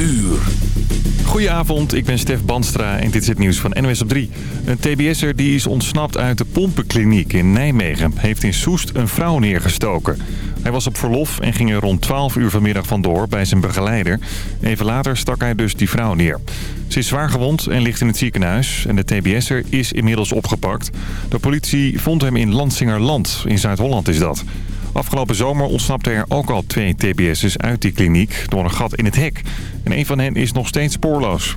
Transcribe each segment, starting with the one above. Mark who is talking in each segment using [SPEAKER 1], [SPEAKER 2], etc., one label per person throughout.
[SPEAKER 1] uur.
[SPEAKER 2] Goedenavond, ik ben Stef Banstra en dit is het nieuws van NOS op 3. Een tbs'er die is ontsnapt uit de pompenkliniek in Nijmegen... heeft in Soest een vrouw neergestoken. Hij was op verlof en ging er rond 12 uur vanmiddag vandoor bij zijn begeleider. Even later stak hij dus die vrouw neer. Ze is zwaar gewond en ligt in het ziekenhuis. En de tbs'er is inmiddels opgepakt. De politie vond hem in Lansingerland. In Zuid-Holland is dat. Afgelopen zomer ontsnapten er ook al twee TBS'ers uit die kliniek door een gat in het hek. En een van hen is nog steeds spoorloos.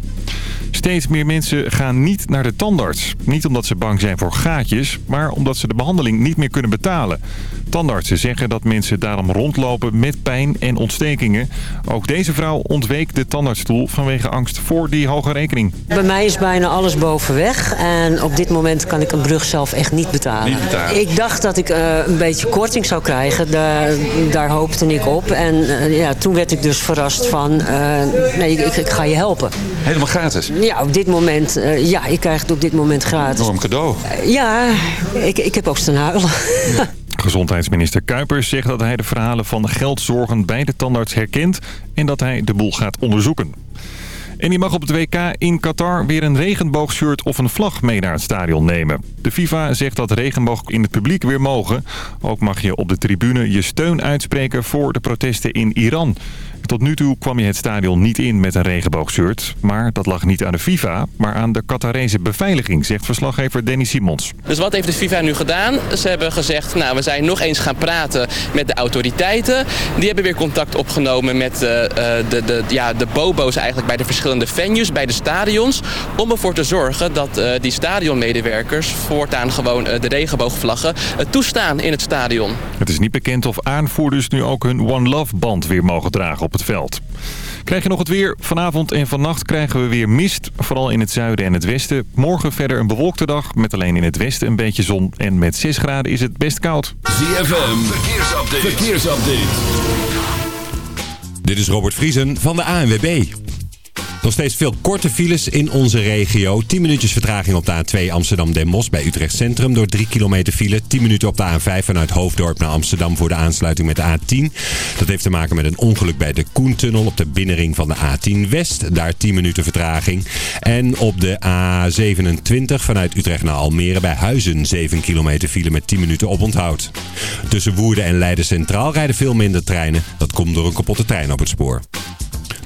[SPEAKER 2] Steeds meer mensen gaan niet naar de tandarts. Niet omdat ze bang zijn voor gaatjes, maar omdat ze de behandeling niet meer kunnen betalen. Tandartsen zeggen dat mensen daarom rondlopen met pijn en ontstekingen. Ook deze vrouw ontweek de tandartsstoel vanwege angst voor die hoge rekening.
[SPEAKER 3] Bij mij is bijna alles bovenweg. En op dit moment kan ik een brug zelf echt niet betalen.
[SPEAKER 1] Niet betalen.
[SPEAKER 3] Ik dacht dat ik eh, een beetje korting zou krijgen. Daar, daar hoopte ik op. En eh, ja, toen werd ik dus verrast van... eh, nee, ik, ik ga je helpen.
[SPEAKER 1] Helemaal gratis.
[SPEAKER 3] Ja, op dit moment... eh, ja, ik krijg het op dit moment gratis.
[SPEAKER 1] Een cadeau.
[SPEAKER 3] Ja, ik, ik heb ook staan huilen.
[SPEAKER 2] Gezondheidsminister Kuipers zegt dat hij de verhalen van geldzorgen bij de tandarts herkent... en dat hij de boel gaat onderzoeken. En die mag op het WK in Qatar weer een regenboogshirt of een vlag mee naar het stadion nemen. De FIFA zegt dat regenboog in het publiek weer mogen. Ook mag je op de tribune je steun uitspreken voor de protesten in Iran. Tot nu toe kwam je het stadion niet in met een regenboogshirt. Maar dat lag niet aan de FIFA, maar aan de Qatarese beveiliging, zegt verslaggever Danny Simons.
[SPEAKER 4] Dus wat heeft de FIFA nu gedaan? Ze hebben gezegd, nou we zijn nog eens gaan praten met de autoriteiten. Die hebben weer contact opgenomen met eh, eh, de, de, ja, de bobo's eigenlijk bij de verschillende venues, bij de stadions. Om ervoor te zorgen dat eh, die stadionmedewerkers voortaan gewoon de regenboogvlaggen toestaan in het stadion.
[SPEAKER 2] Het is niet bekend of aanvoerders nu ook hun One Love band weer mogen dragen op het veld. Krijg je nog het weer? Vanavond en vannacht krijgen we weer mist. Vooral in het zuiden en het westen. Morgen verder een bewolkte dag. Met alleen in het westen een beetje zon. En met 6 graden is het best koud.
[SPEAKER 1] ZFM, verkeersupdate. verkeersupdate.
[SPEAKER 5] Dit is Robert Vriesen van de ANWB. Nog steeds veel korte files in onze regio. 10 minuutjes vertraging op de A2 Amsterdam-Den Bosch bij Utrecht Centrum door 3 kilometer file. 10 minuten op de A5 vanuit Hoofddorp naar Amsterdam voor de aansluiting met de A10. Dat heeft te maken met een ongeluk bij de Koentunnel op de binnenring van de A10 West. Daar 10 minuten vertraging. En op de A27 vanuit Utrecht naar Almere bij Huizen 7 kilometer file met 10 minuten oponthoud. Tussen Woerden en Leiden Centraal rijden veel minder treinen. Dat komt door een kapotte trein op het spoor.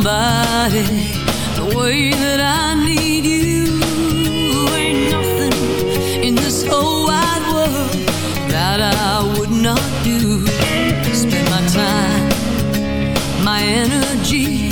[SPEAKER 6] Somebody the way that I need you. Ain't nothing in this whole wide world that I would not do. Spend my time, my energy,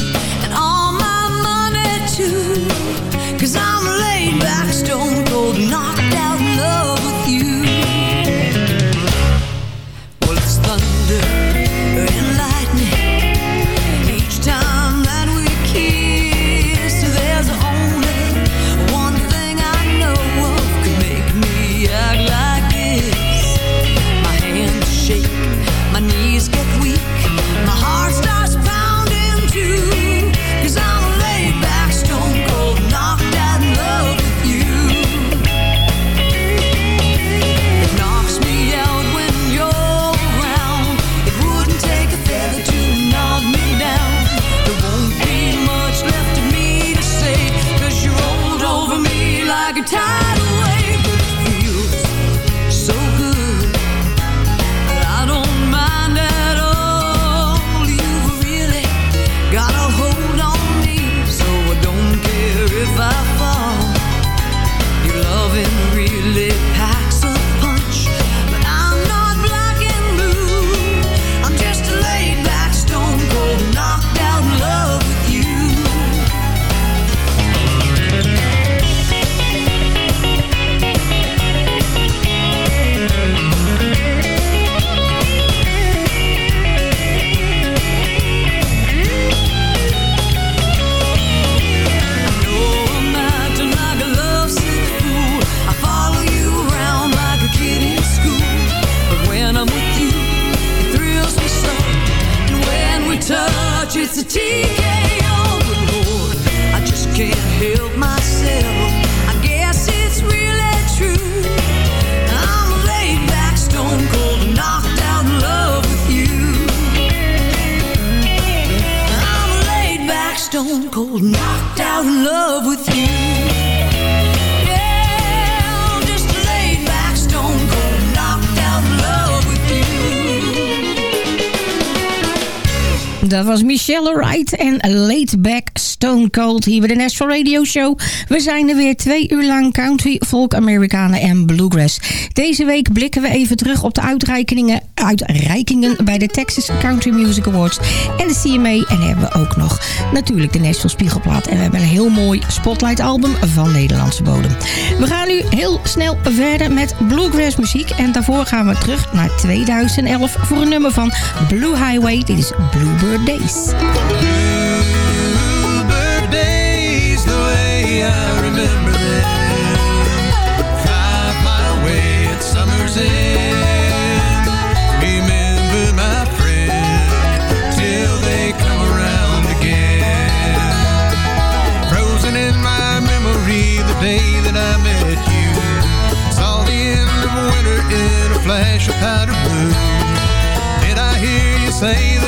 [SPEAKER 6] stone cold, knocked out in love with you.
[SPEAKER 7] Dat was Michelle Wright en Laid Back Stone Cold hier bij de National Radio Show. We zijn er weer twee uur lang country, folk, Amerikanen en bluegrass. Deze week blikken we even terug op de uitreikingen, uitreikingen bij de Texas Country Music Awards en de CMA. En hebben we ook nog natuurlijk de National Spiegelplaat. En we hebben een heel mooi Spotlight album van Nederlandse bodem. We gaan nu heel snel verder met bluegrass muziek. En daarvoor gaan we terug naar 2011 voor een nummer van Blue Highway. Dit is Bluebird Days.
[SPEAKER 8] Bluebird days, the way I remember them. Five mile away at summer's end. Remember my friend till they come around again. Frozen in my memory, the day that I met you. Saw the end of winter in a flash of powder blue. Did I hear you say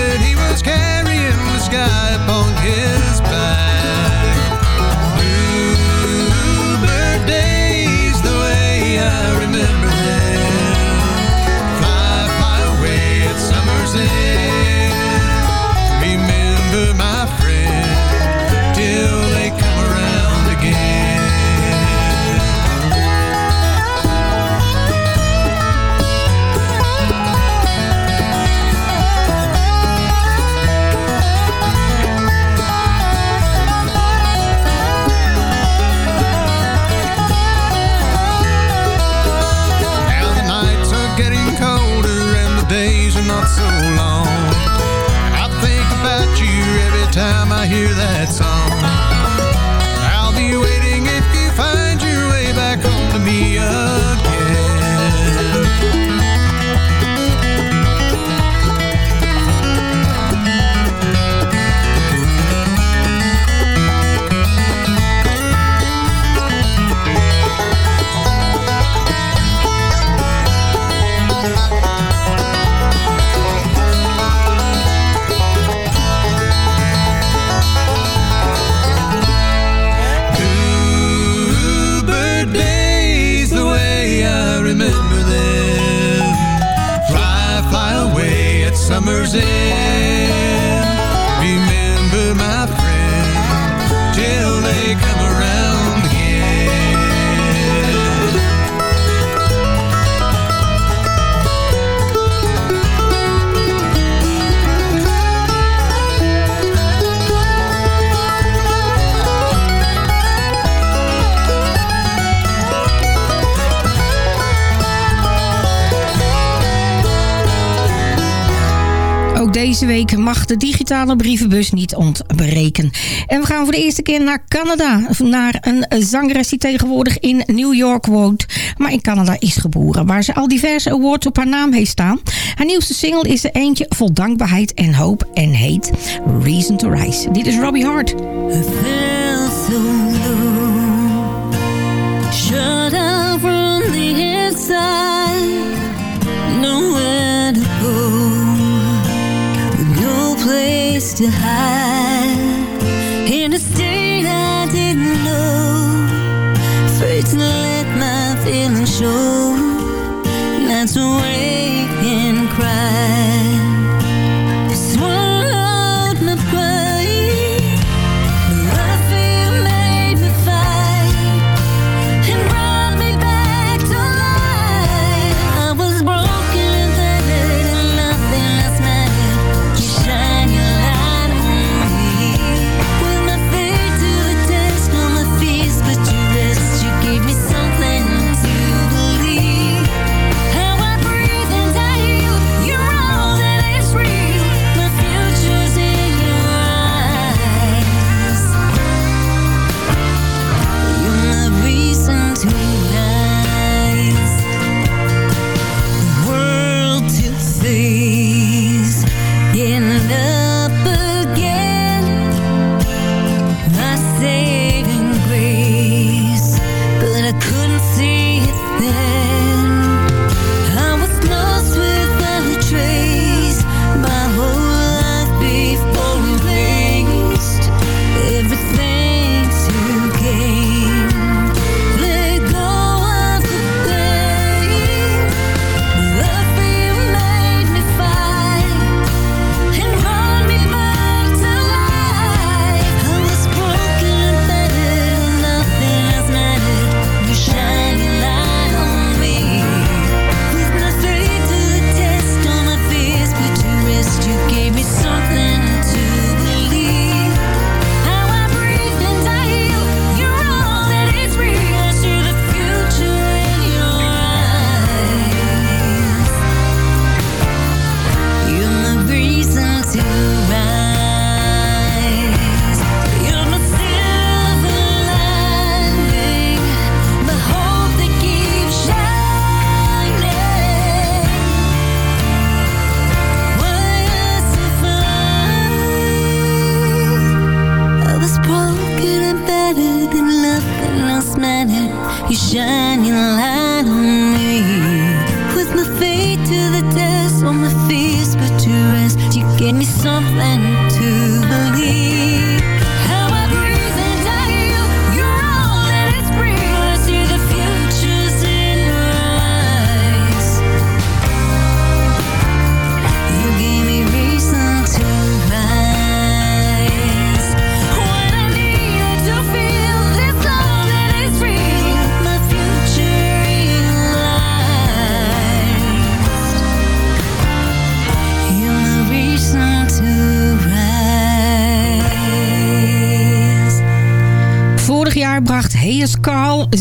[SPEAKER 8] hear that song.
[SPEAKER 7] Deze week mag de digitale brievenbus niet ontbreken. En we gaan voor de eerste keer naar Canada. Naar een zangeres die tegenwoordig in New York woont. Maar in Canada is geboren. Waar ze al diverse awards op haar naam heeft staan. Haar nieuwste single is er eentje vol dankbaarheid en hoop. En heet Reason to Rise. Dit is Robbie Hart.
[SPEAKER 6] Shut out from the inside, to hide. In a state I didn't know, afraid to let my feelings show, not to wake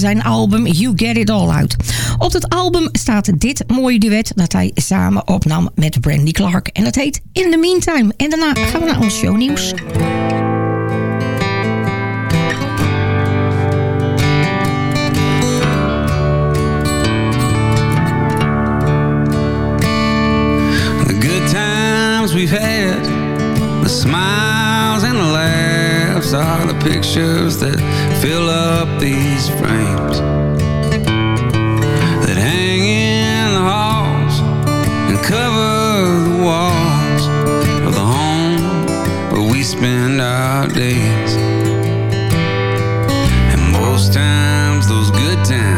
[SPEAKER 7] zijn album You Get It All uit. Op het album staat dit mooie duet dat hij samen opnam met Brandy Clark. En dat heet In the Meantime. En daarna gaan we naar ons shownieuws.
[SPEAKER 9] We've had, the smiles and the laughs are the pictures that fill up these frames that hang in the halls and cover the walls of the home where we spend our days. And most times, those good times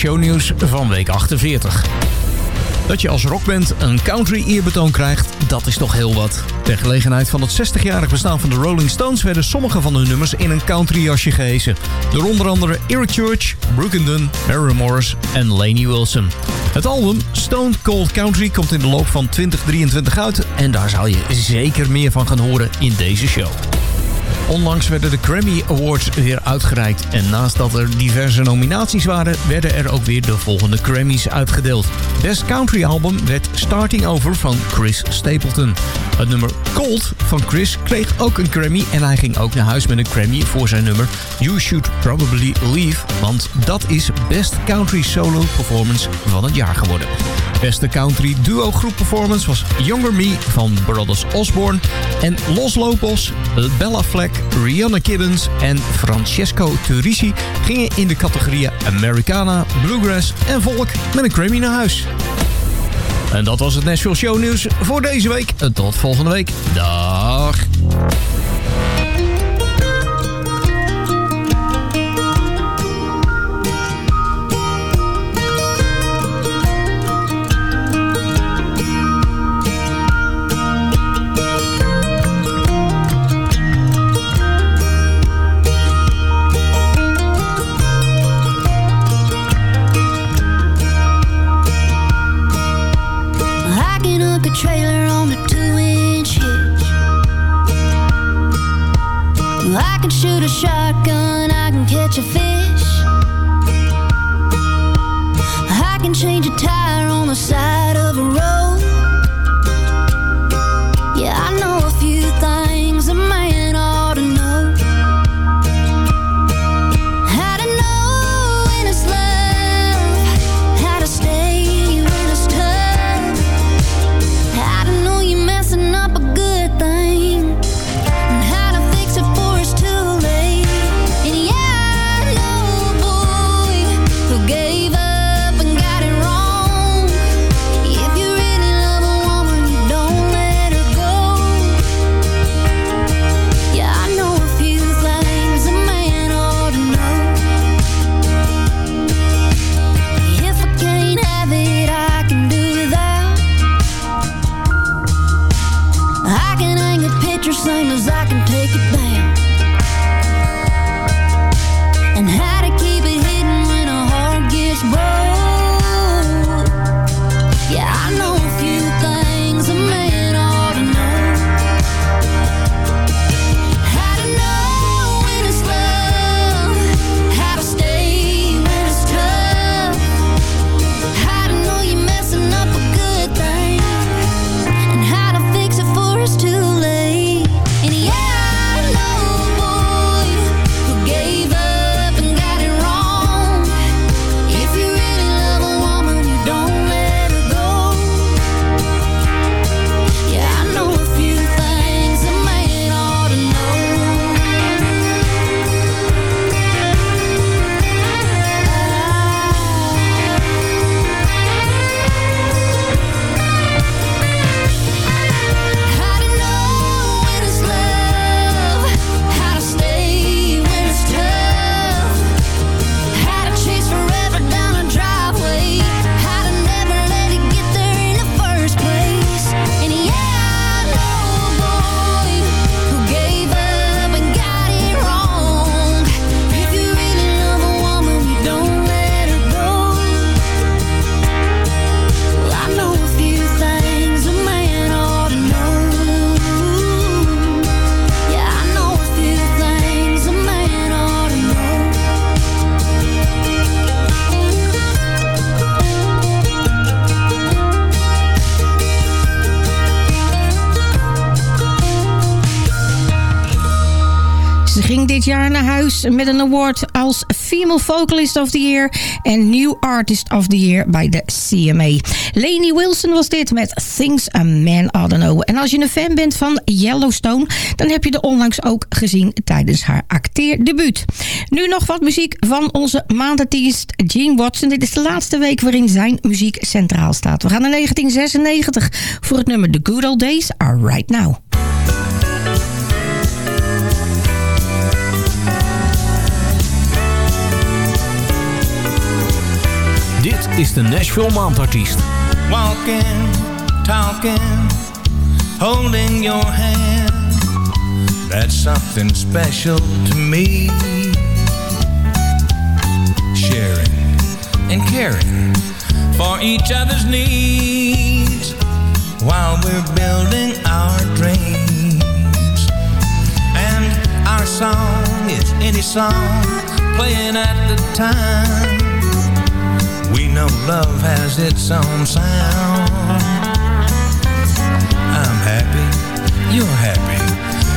[SPEAKER 10] is het Nashville Show Nieuws van week 48. Dat je als rockband een country eerbetoon krijgt, dat is toch heel wat. Ter gelegenheid van het 60-jarig bestaan van de Rolling Stones... werden sommige van hun nummers in een country jasje gehesen. Door onder andere Eric Church, Brooke Dunn, Mary Morris en Laney Wilson. Het album Stone Cold Country komt in de loop van 2023 uit... en daar zal je zeker meer van gaan horen in deze show. Onlangs werden de Grammy Awards weer uitgereikt. En naast dat er diverse nominaties waren... werden er ook weer de volgende Grammys uitgedeeld. Best Country Album werd Starting Over van Chris Stapleton. Het nummer Cold van Chris kreeg ook een Grammy... en hij ging ook naar huis met een Grammy voor zijn nummer You Should Probably Leave... want dat is Best Country Solo Performance van het jaar geworden. Beste country duo groep performance was Younger Me van Brothers Osborne... en Los Lobos, Bella Fleck, Rihanna Gibbons en Francesco Turisi... gingen in de categorieën Americana, Bluegrass en Volk met een Grammy naar huis. En dat was het Nashville Show nieuws voor deze week. Tot volgende week. Dag.
[SPEAKER 6] Shotgun, I can catch a fish. I can change a tire on the side of a road.
[SPEAKER 7] Ging dit jaar naar huis met een award als Female Vocalist of the Year en New Artist of the Year bij de CMA. Lainey Wilson was dit met Things a Man Ought to Know. En als je een fan bent van Yellowstone, dan heb je de onlangs ook gezien tijdens haar acteerdebuut. Nu nog wat muziek van onze maandartiest Gene Watson. Dit is de laatste week waarin zijn muziek centraal staat. We gaan naar 1996 voor het nummer The Good Old Days Are Right Now.
[SPEAKER 10] Is de Nashville Maandartiest.
[SPEAKER 11] Walking, talking, holding your hand. That's something special to me. Sharing and caring for each other's needs while we're building our dreams. And our song is any song playing at the time. We know love has its own sound. I'm happy, you're happy,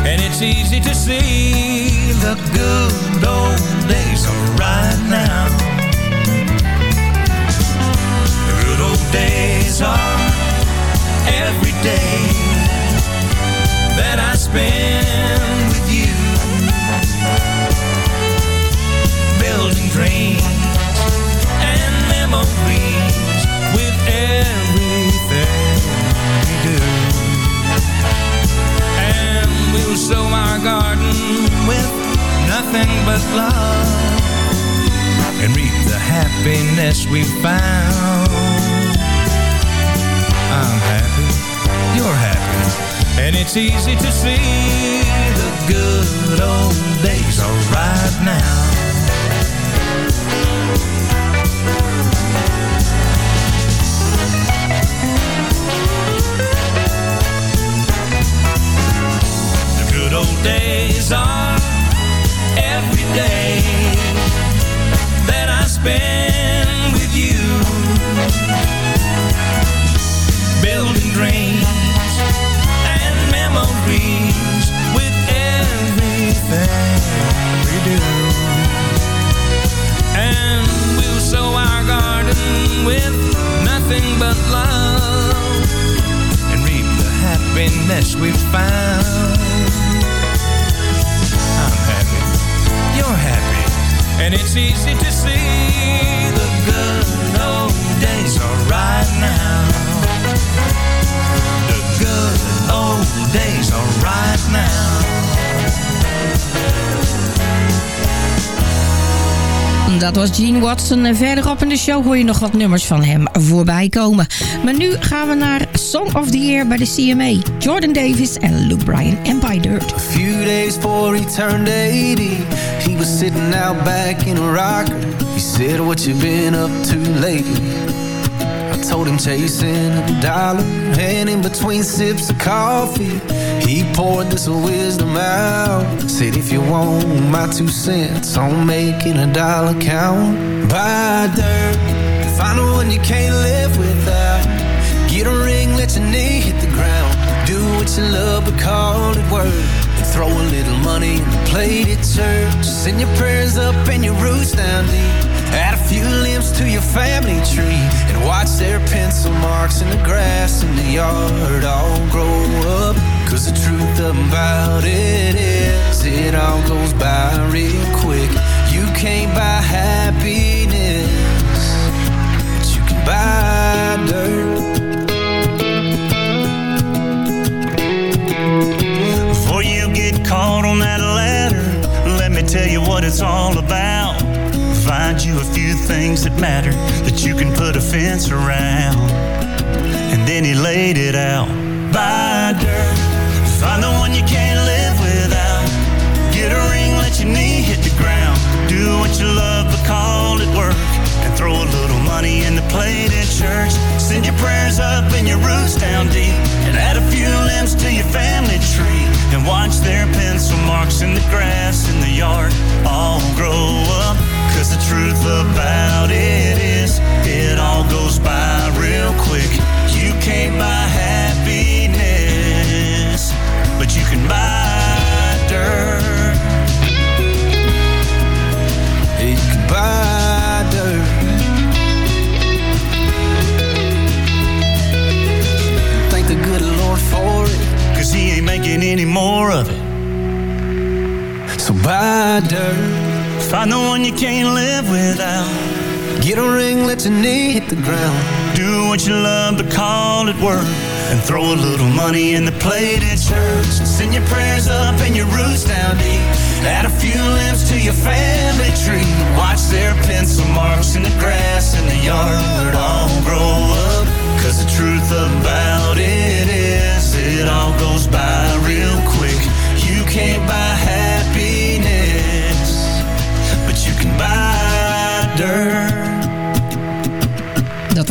[SPEAKER 11] and it's easy to see the good old days are right now. The good old days are every day that I spend with you, building dreams sow our garden with nothing but love and reap the happiness we found. I'm happy, you're happy, and it's easy to see the good old days are right now. days are every day that I spend with you. Building dreams and memories with everything we do. And we'll sow our garden with nothing but love and reap the happiness we've found days are And it's easy to see the good days are right now. The good days are right now.
[SPEAKER 7] Dat was Gene Watson. Verderop in de show hoor je nog wat nummers van hem voorbij komen. Maar nu gaan we naar Song of the Year bij de CMA. Jordan Davis en Luke Bryan en By Dirt.
[SPEAKER 12] Days before he turned 80, he was sitting out back in a rocker. He said, What you been up to lately? I told him chasing a dollar, and in between sips of coffee, he poured this wisdom out. Said, If you want my two cents on making a dollar count, buy dirt, find the one you can't live without. Get a ring, let your knee hit the ground. Do what you love, but call it work. And throw a little money in the plate at church. Send your prayers up and your roots down deep. Add a few limbs to your family tree. And watch their pencil marks in the grass in the yard all grow up. Cause the truth about it is, it all goes by real quick. You can't buy happiness, but you can buy dirt.
[SPEAKER 13] On that ladder, let me tell you what it's all about. Find you a few things that matter that you can put a fence around. And then he laid it out. Buy dirt, find the one you can't live without. Get a ring, let your knee hit the ground. Do what you love, but call it work. And throw a little money in the plate at church. Send your prayers up and your roots down deep. And add a few limbs to your family tree. And watch their pencil marks in the grass in the yard all grow up. Cause the truth about it is, it all goes by real quick. You can't buy happiness, but you can buy dirt. Making any more of it.
[SPEAKER 12] So buy dirt.
[SPEAKER 13] Find the one you can't live without.
[SPEAKER 12] Get a ring, let your knee hit the ground.
[SPEAKER 13] Do what you love, but call it work. And throw a little money in the plate at church. Send your prayers up and your roots down deep. Add a few limbs to your family tree. Watch their pencil marks in the grass in the yard all grow up. Cause the truth about it is, it all goes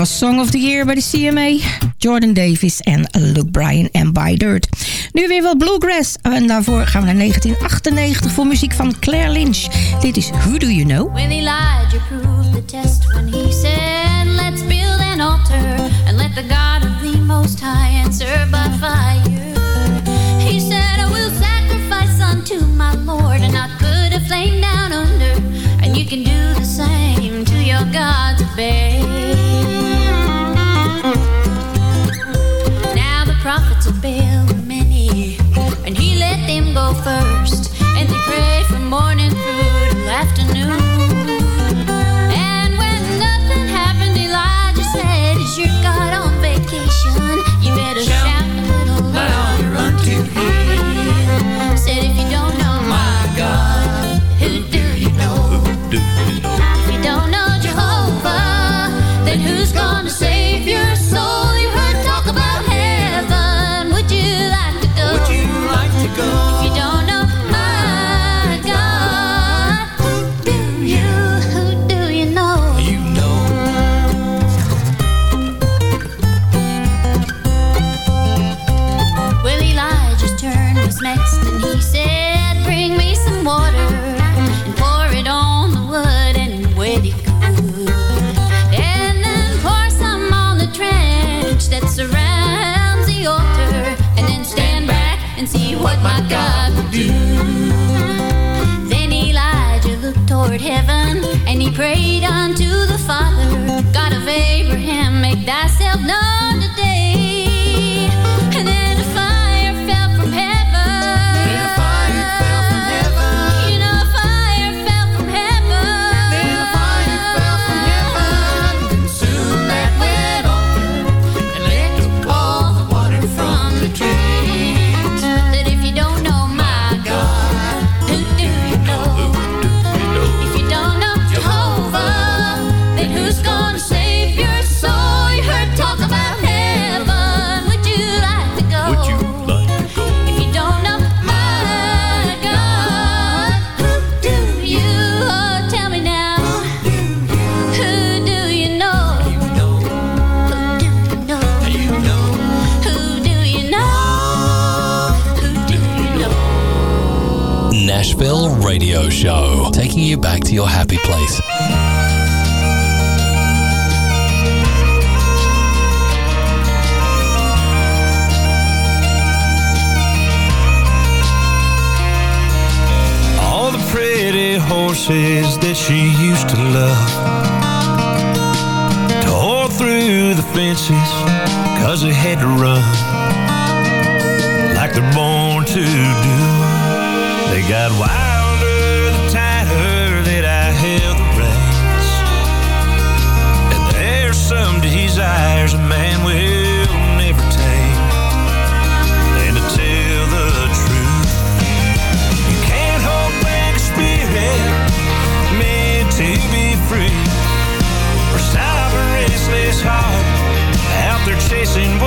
[SPEAKER 7] was Song of the Year bij de CMA. Jordan Davis en Luke Bryan en By Dirt. Nu weer wat bluegrass. En daarvoor gaan we naar 1998 voor muziek van Claire Lynch. Dit is Who Do You Know?
[SPEAKER 6] When Elijah proved the test when he said, Let's build an altar and let the God of the Most High answer by fire. Go first. And they prayed from morning through prayed unto the Father, God of Abraham, make thyself
[SPEAKER 14] radio show, taking you back to your happy place.
[SPEAKER 11] All the pretty horses that she used to love tore through the fences cause they had to run like they're born to do. They got wild. 我们是彼此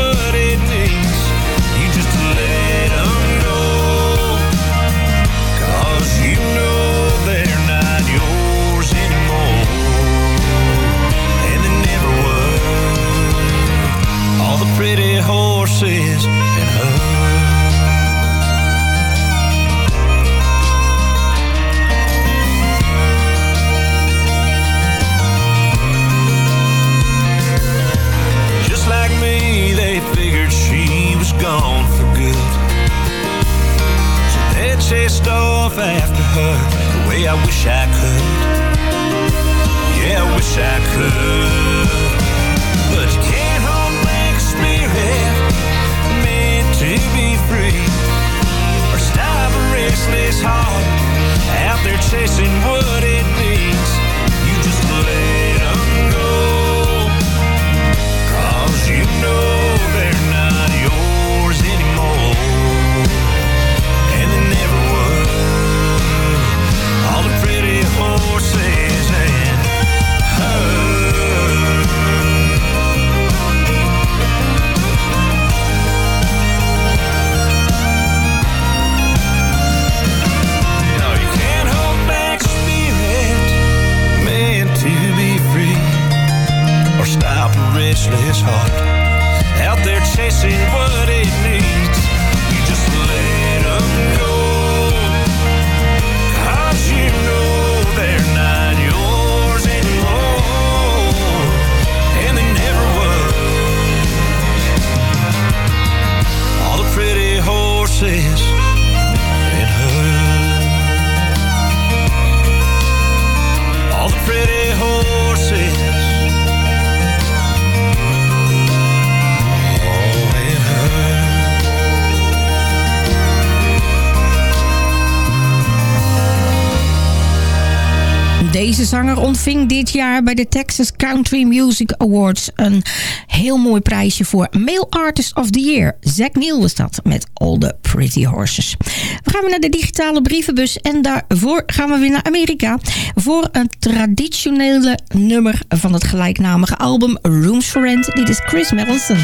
[SPEAKER 15] Deze zanger ontving dit jaar bij de Texas Country Music Awards een heel mooi prijsje voor Male Artist of the Year. Zack Neal dat met All the Pretty Horses. We gaan weer naar de digitale brievenbus en daarvoor gaan we weer naar Amerika voor een traditionele nummer van het gelijknamige album Rooms for Rent. Dit is Chris Melanson.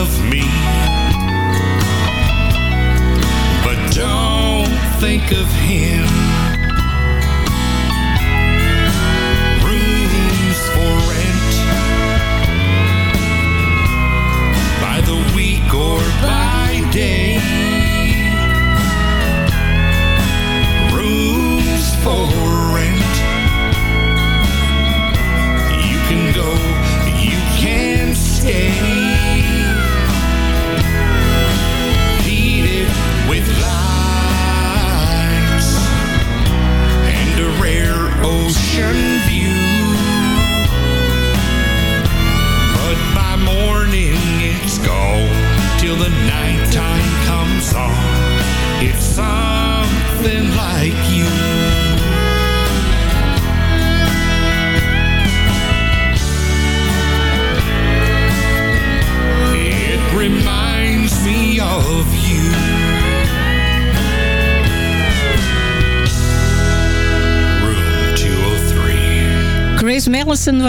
[SPEAKER 16] Love me. But
[SPEAKER 15] don't think of him.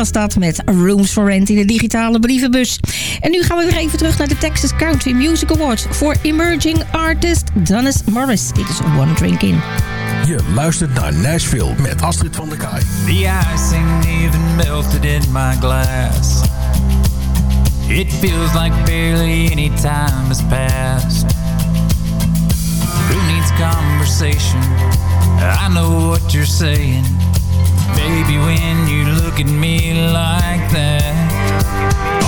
[SPEAKER 7] Was dat met Rooms for Rent in de digitale brievenbus. En nu gaan we weer even terug naar de Texas Country Music Awards... voor Emerging Artist Dennis Morris. Dit is One Drink In.
[SPEAKER 14] Je luistert naar Nashville met Astrid van der Kaai.
[SPEAKER 17] The ice ain't even melted in my glass. It feels like barely any time has passed. Who needs conversation? I know what you're saying. Baby, when you look at me like that.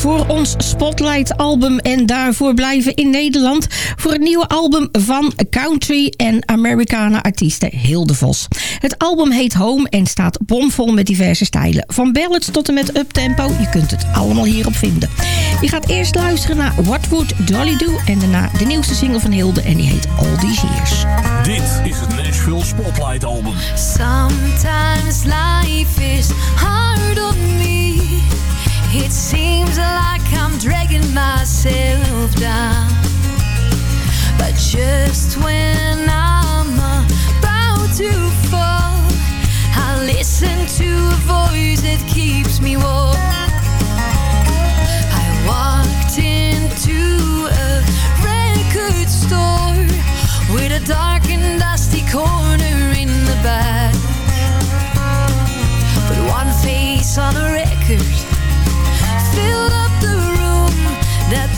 [SPEAKER 7] Voor ons Spotlight album en daarvoor blijven in Nederland voor het nieuwe album van country en Americana artiesten Hilde Vos. Het album heet Home en staat bomvol met diverse stijlen. Van ballads tot en met uptempo, je kunt het allemaal hierop vinden. Je gaat eerst luisteren naar What Would Dolly Do en daarna de nieuwste single van Hilde en die heet All These Years.
[SPEAKER 14] Dit is het Nashville Spotlight album.
[SPEAKER 6] Sometimes life is hard on me. It seems like I'm dragging myself down. But just when I'm about to fall, I listen to a voice that keeps me warm. I walked into a record store with a dark and dusty corner in the back. But one face on a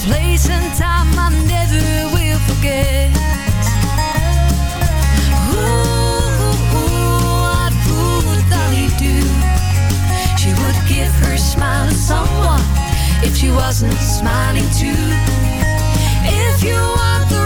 [SPEAKER 6] place and time I never will forget. Ooh, ooh, what do? She would give her smile to someone if she wasn't smiling too. If you want the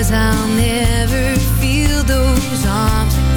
[SPEAKER 6] Cause I'll never feel those arms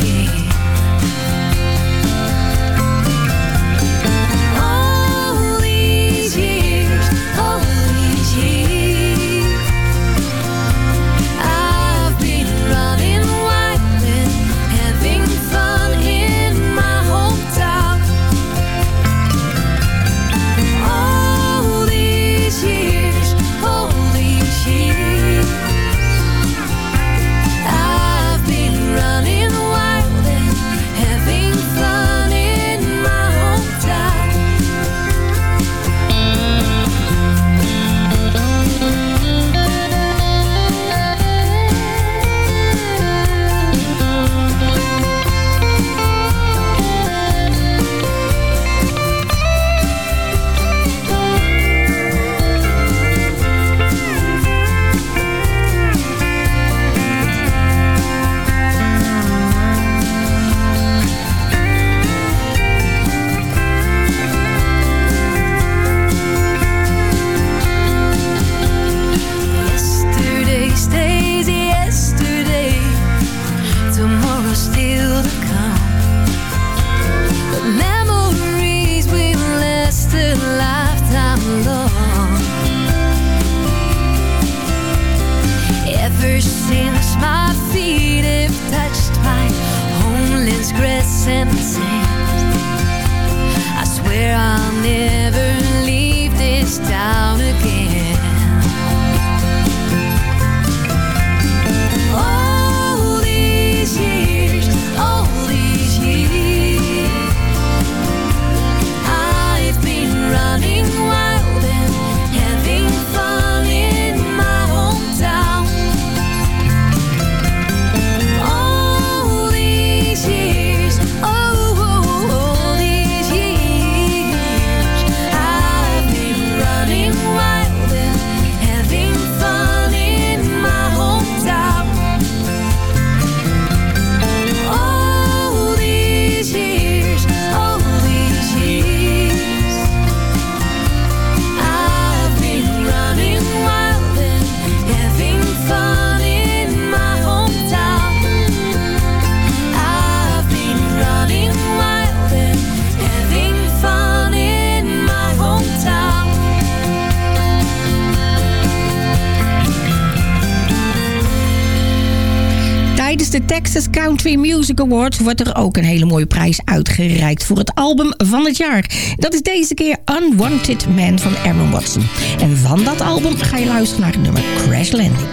[SPEAKER 7] Country Music Awards wordt er ook een hele mooie prijs uitgereikt voor het album van het jaar. Dat is deze keer Unwanted Man van Aaron Watson. En van dat album ga je luisteren naar nummer Crash Landing.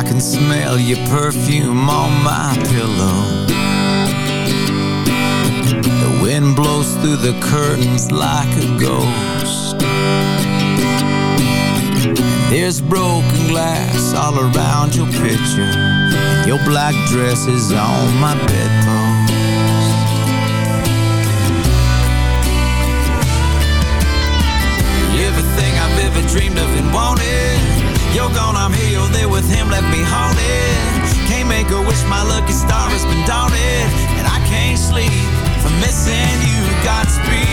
[SPEAKER 12] I can smell your perfume on my pillow. The wind blows through the curtains like a ghost. There's broken glass all around your picture Your black dress is on my bedpost Everything I've ever dreamed of and wanted. You're gone, I'm here, you're there with him, left me haunted. Can't make a wish, my lucky star has been daunted. And I can't sleep for missing you, Godspeed.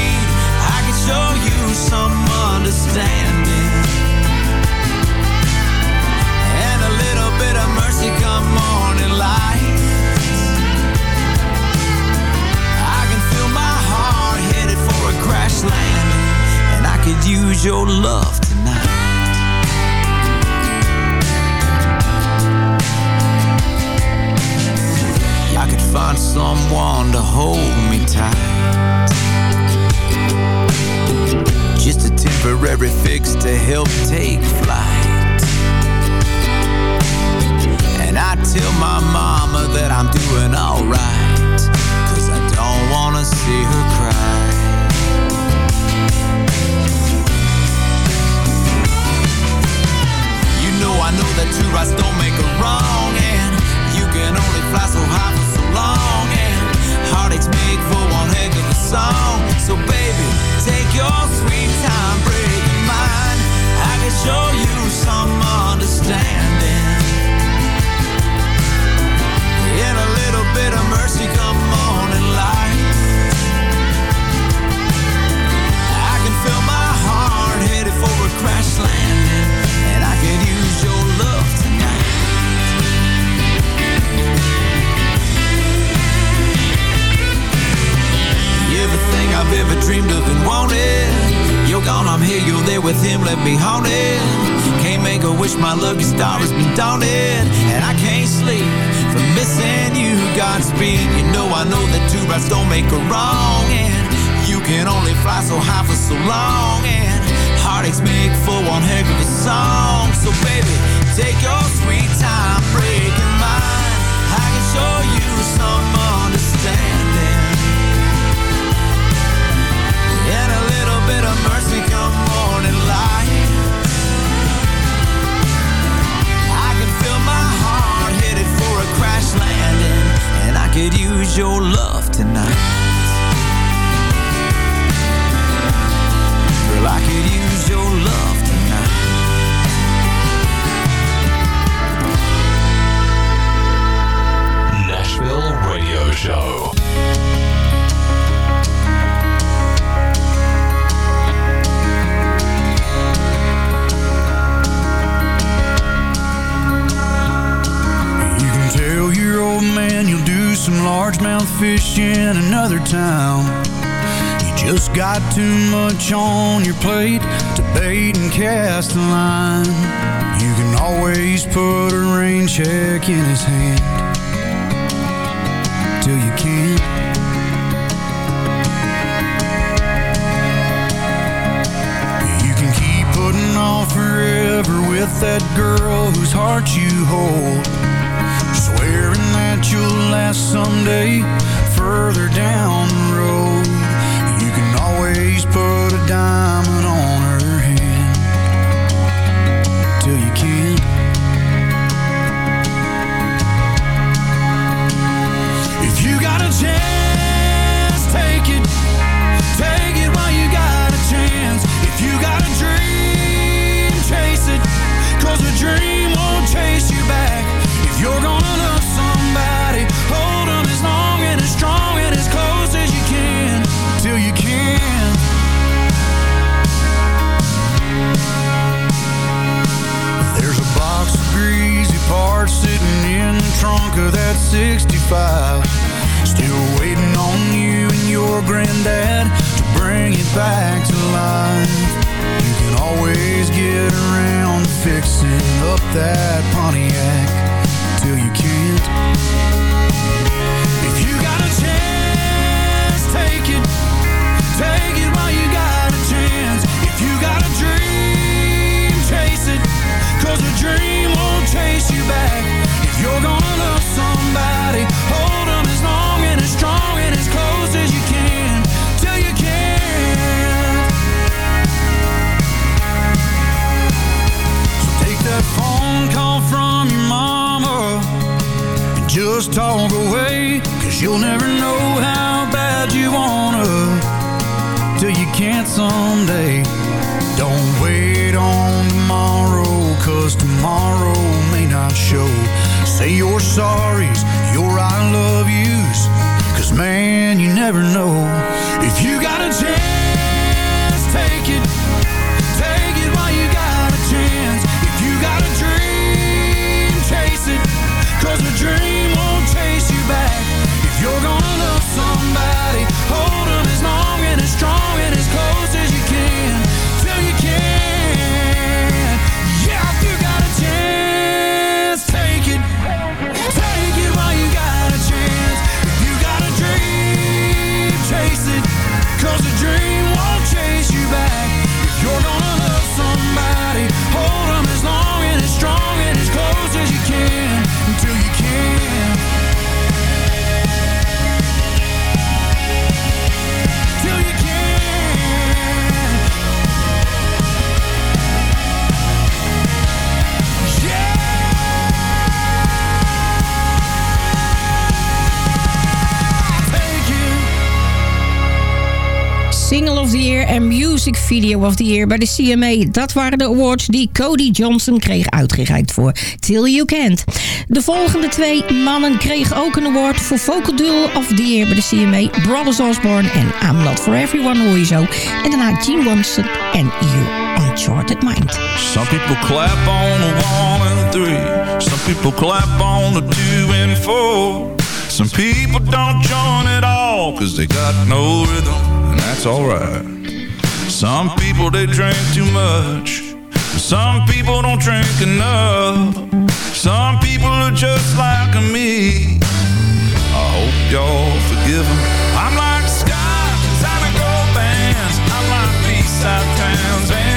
[SPEAKER 12] love.
[SPEAKER 7] Music Video of the Year bij de CMA. Dat waren de awards die Cody Johnson kreeg uitgereikt voor Till You Can't. De volgende twee mannen kregen ook een award voor Vocal Duel of the Year bij de CMA. Brothers Osborne en I'm Not For Everyone hoor je zo. En daarna Gene Watson en You Uncharted Mind.
[SPEAKER 17] Some people clap on the one and three. Some people clap on the two and four. Some people don't join at all Cause they got no rhythm And that's alright Some people they drink too much. Some people don't drink enough. Some people are just like me. I hope y'all forgive them. I'm like Scott, I'm go bands. I'm like Eastside towns.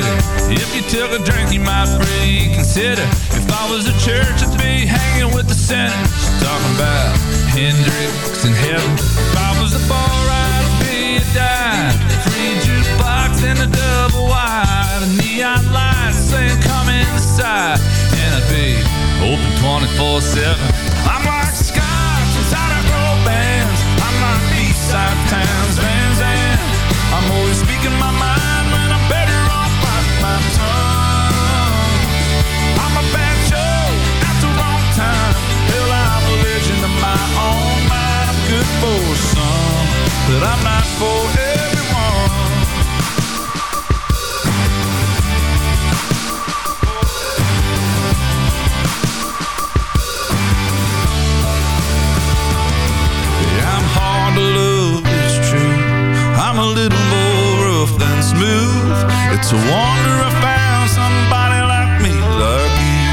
[SPEAKER 17] consider. If you took a drink you might reconsider. If I was a church I'd be hanging with the sinners Talking about Hendrix and heaven. If I was a bar I'd be a dive, Free jukebox and a double wide. A neon light saying come inside And I'd be open 24-7 I'm like Scotch out of girl bands I'm like Eastside Towns Van Zandt. I'm always speaking my mind. It's a wonder I found somebody like me, like you.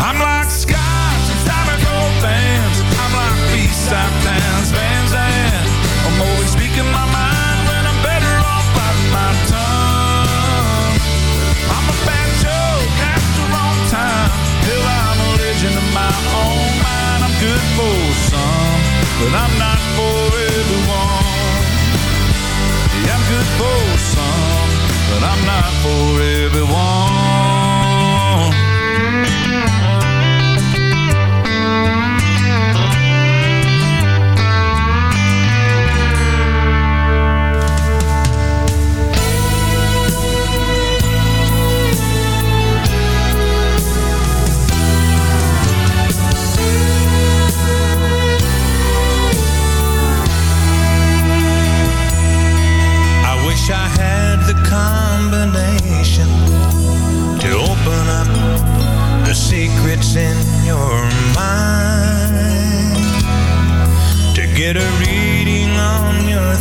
[SPEAKER 17] I'm like Scott, Zydeco bands. I'm like B-side towns, Van Zandt. I'm always speaking my mind when I'm better off biting my tongue. I'm a bad joke at the wrong time. Hell, I'm a legend of my own mind. I'm good for some, but I'm not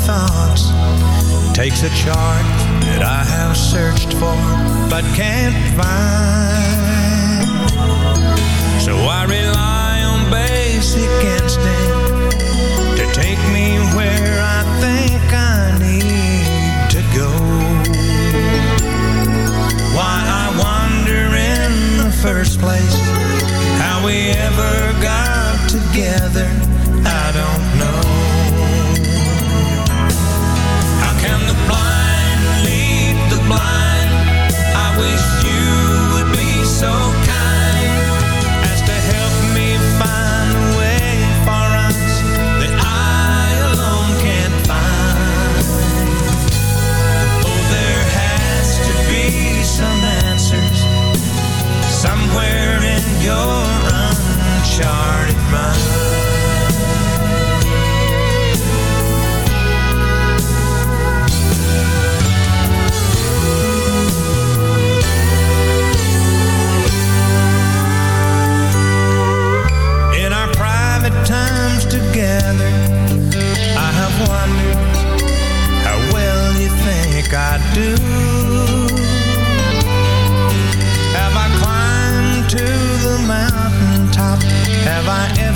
[SPEAKER 11] thoughts takes a chart that I have searched for but can't find. So I rely on basic instinct to take me where I think I need to go. Why I wonder in the first place how we ever got together,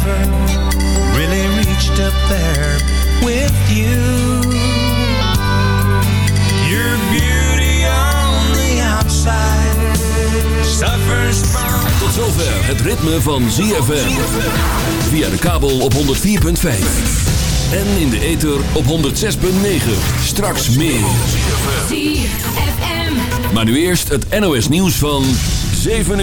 [SPEAKER 11] Have I ever really reached up there with you? Your beauty on the outside suffers from
[SPEAKER 1] Tot zover het ritme van ZFM. Via de kabel op 104.5. En in de ether op 106.9. Straks meer.
[SPEAKER 18] ZFM.
[SPEAKER 1] Maar nu eerst het NOS nieuws van 7 uur.